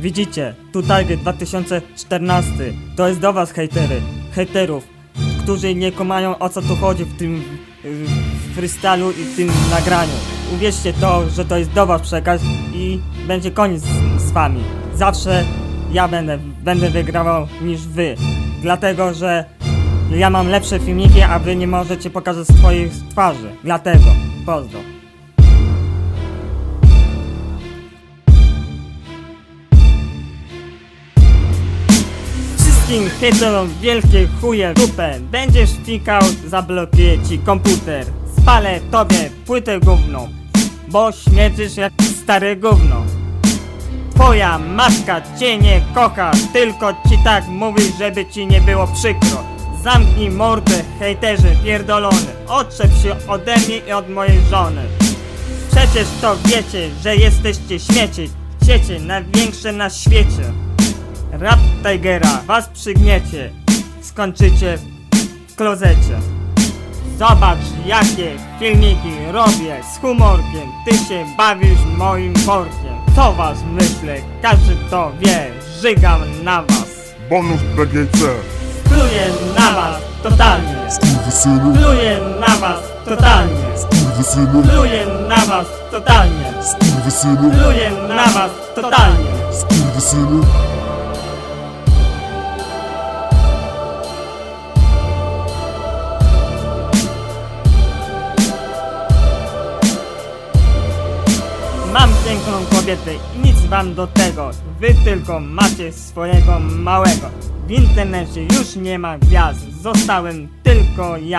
Widzicie, tu Target 2014. To jest do was hejtery, hejterów, którzy nie kumają o co tu chodzi w tym y, freestylu i w tym nagraniu. Uwierzcie to, że to jest do was przekaz i będzie koniec z, z wami. Zawsze ja będę, będę wygrywał niż wy. Dlatego, że ja mam lepsze filmiki, a wy nie możecie pokazać swoich twarzy. Dlatego, pozdro. Wszystkim hejterom wielkie chuje w dupę. Będziesz fikał, zablokuję ci komputer. Spalę tobie płytę gówną Bo śmierdzisz jak stare gówno. Twoja matka cię nie kocha Tylko ci tak mówi, żeby ci nie było przykro. Zamknij mordę, hejterzy pierdolony Otrzep się ode mnie i od mojej żony. Przecież to wiecie, że jesteście śmieci. Siecie największe na świecie Rap Tigera was przygniecie Skończycie w klozecie. Zobacz jakie filmiki robię z humorkiem. Ty się bawisz moim workiem. Co was myślę, każdy to wie Żygam na was. Bonus BGC Pluję na was totalnie. Skurwysynu, Pluję na was totalnie. Skurwysynu, Pluję na was totalnie. Skurwysynu, Pluję na was totalnie. skurwysynu Mam piękną kobietę i nic wam do tego. Wy tylko macie swojego małego. W internecie już nie ma gwiazd Zostałem tylko ja